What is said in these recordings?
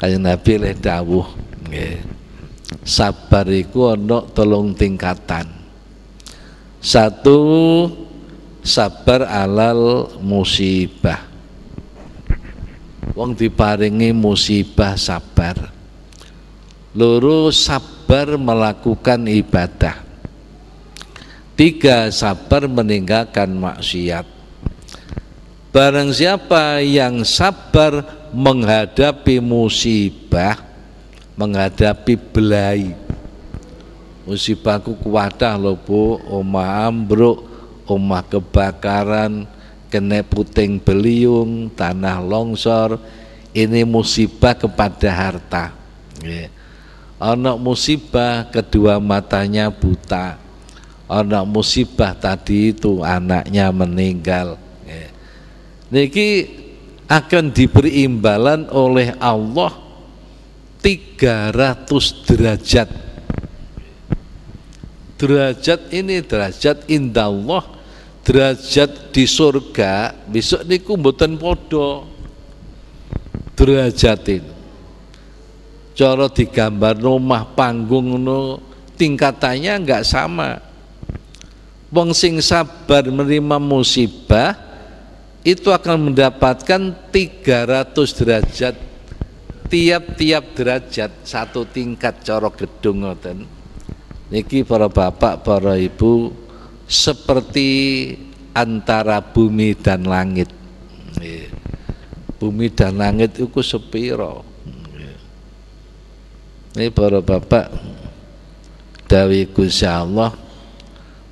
کنو گے سب پاری کو تلو تین گا تان ساتو سپر الا موسیپ وی موسیپ سپر لو رو ساپر ملا کو کن ا پتا تک سپر منی مت پر جپ یان سپر منگا تب پی موسیپ منگا تب پی پلائی مشی پاک لوپو امبرو اما کپ کا پوتن پلیئن تا نہ لوگ سور ایسی پکر تا اوسیپ کتوا ماتا پو تا اوسیپ تا تھی تو آنا منگال نکی پر بال آر چرح چتر کا بطن پٹو ترہ چتی چل تم بر نو منگو تین کا تائیاں گا سام بن سن سا برمری مام موسی یہ تو چت تب تیپ تر چت ساتو تین کچور کٹ پورا پاپا پور یہ پو ستی انترا پو منا پومیٹ پہ پورا پاپا سام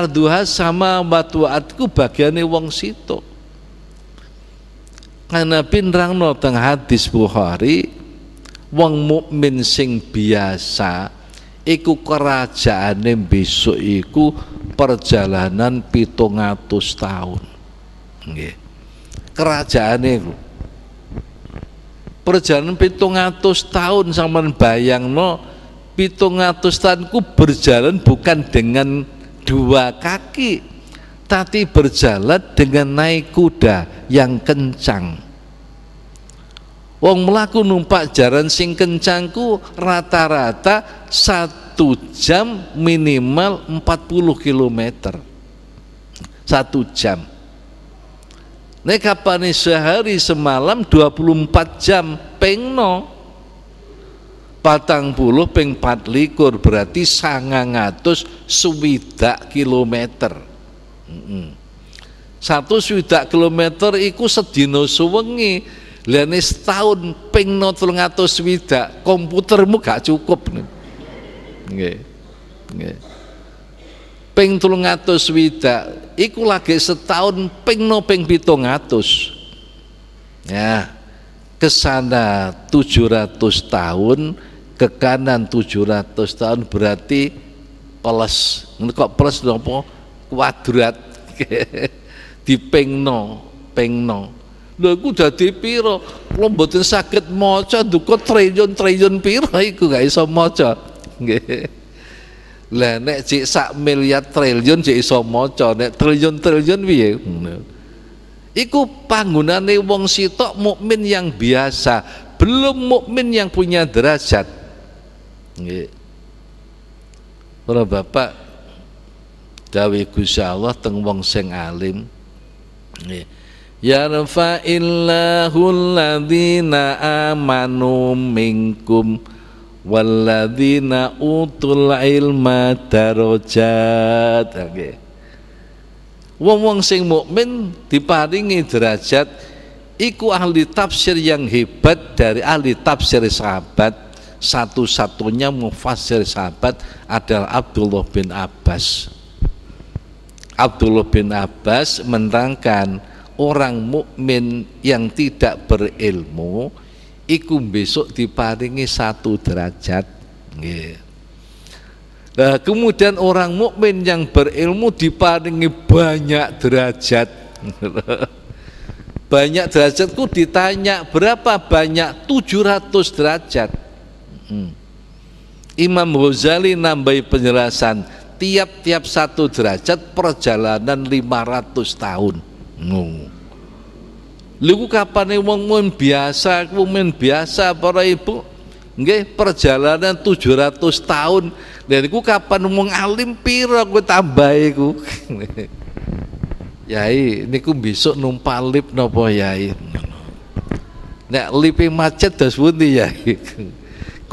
آدمت نے ون سیتو کھانا پین راگ ن تنگاس بو وا چاہو ایک پرچلن پی تھین پی تا تاؤن سامان پی تنچرن پھکن تینگن چر سن کنچا راتا سات منیم پتل کلو میٹر ساتم ٹو پین پتان پو لو پین پاتلی کو سا تو کلو میٹر ساتو سو تک کلومیٹر ای کو سات سوی لاؤن پین نو تا تو کمپوٹر مکھاچو کپ نہیں پین تلگا تو سویتا ای کون پین نو پین تون ککا نان تو چوراتی پلاس پلاسور تی پو چی پی رو بتی سا موچا ترجن ترجن پی رو گئی سب مچ نیک چی سب مل جن چو مچ ترجن ترجن بھی ہے یہ کون گنشی تب مو مینیاں بھی پھر مب مینیئن پوینیا درا سات و تن ودی نو میم کم ول نم تروے وو می پاری چتو آپ سے پتھر اہلی تب سیری سہ پت ساتھو ساتو پھاسا پن آس آبد الفین آپاس منان کان ارن مو منگ تیٹ پر ایلم ایکم بیسو تیپاریگی ساتو ترا چاٹن ارن مو منگل تیپاری گا ترا چاٹ پھر چت کو پھر پاپا تچور چت لو کپا پیا پا گے چوراتاؤن لگو کپا پی روکوس نمپ نو لسائی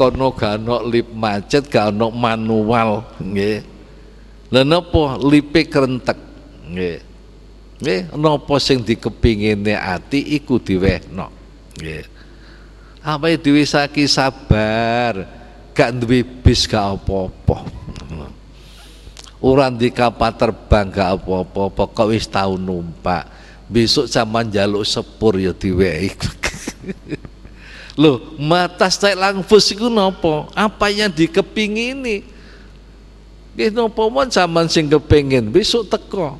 بھائی سا سا پیسا دیکھا تر پن گا پاؤ ن بیو سا منجالو سب پوری وی لو متائ لو نوپو آپ پیگی نی نوپو من سامان سنگ پینگین بھی سو تکو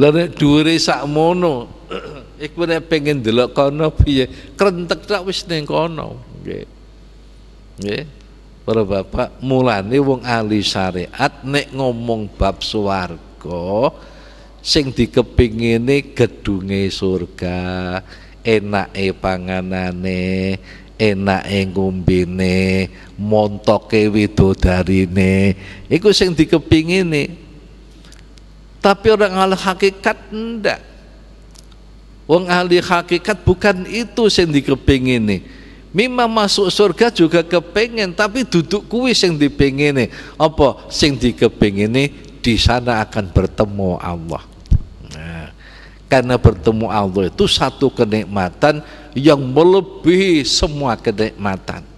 لرمو نو ایک پینگین دلو کا نو پھے کنٹکتا ہوس مولا نیب آن پاب سوار کون دی کب پیک ای ن پانے ای گی نے مون تو کپی نے تبیور ہاکی کنڈ وال ہاکی کتو سندی کپ پیں مس کچھ کپ پیں گے تاپی تک کن پیں ابو سندھی کپ پیں ٹیسان اکن پر تمو آ کان پر تم آؤں دو تا تو کدیں ماتن یوں مل پی سمواں کدیں ماتن